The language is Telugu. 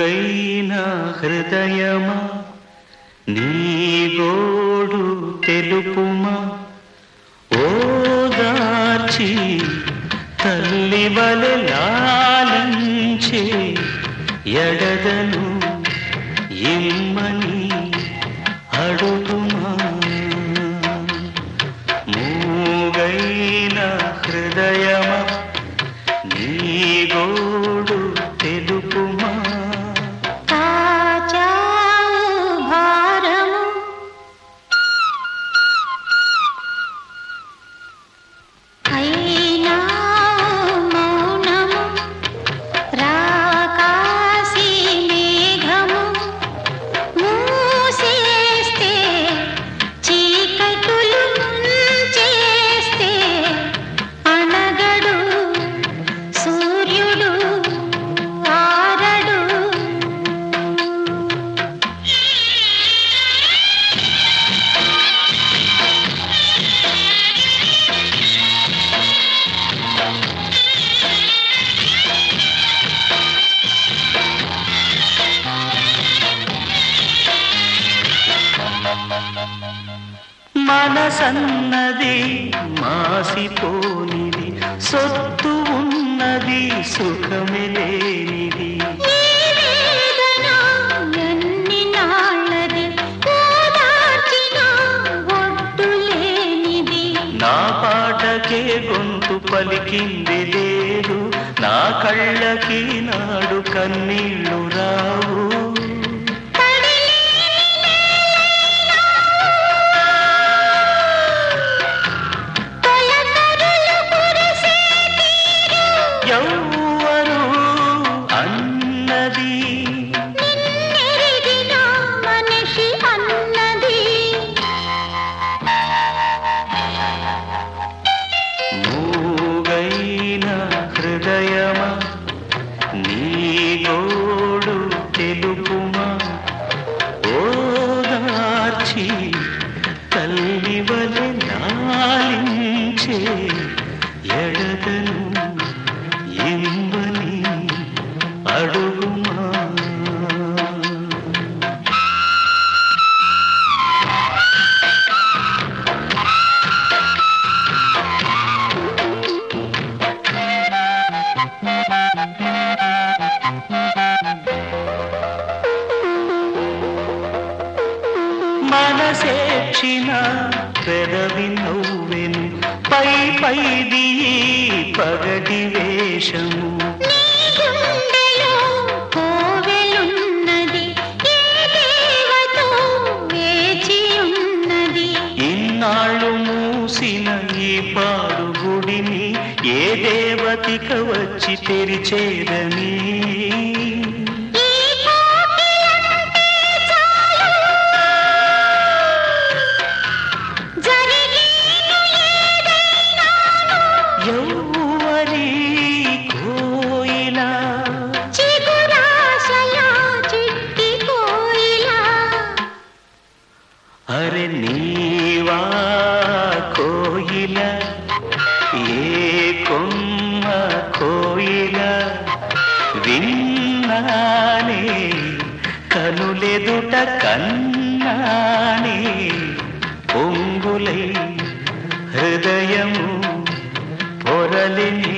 మూగైన హృదయమా? నీ గోడు తెలుపుమా? ఓదాచి తల్లి వలె లాలించే ఎడదను ఇమ్మని అడుగు మనసన్నది మాసిపోనిది సొత్తు ఉన్నది సుఖమే లేనిది. నా పాటకే గొంతు పలికింది లేదు నా కళ్ళకి నాడు కన్నీళ్ళు రావు. లాలించే ఇమ్మని అడుగుమా. మనసేక్షిన పెదవి నవ్వెను పగటి వేషము. ఇన్నాళ్ళు మూసిన ఈ పాడు గుడిని ఏ దేవతిక వచ్చి తెరిచేదని? అరే నీవా కోయిల ఏ కొమ్మ కోయిల విన్నానే కనులెదుట కన్నానే పొంగులై హృదయము పొరలిని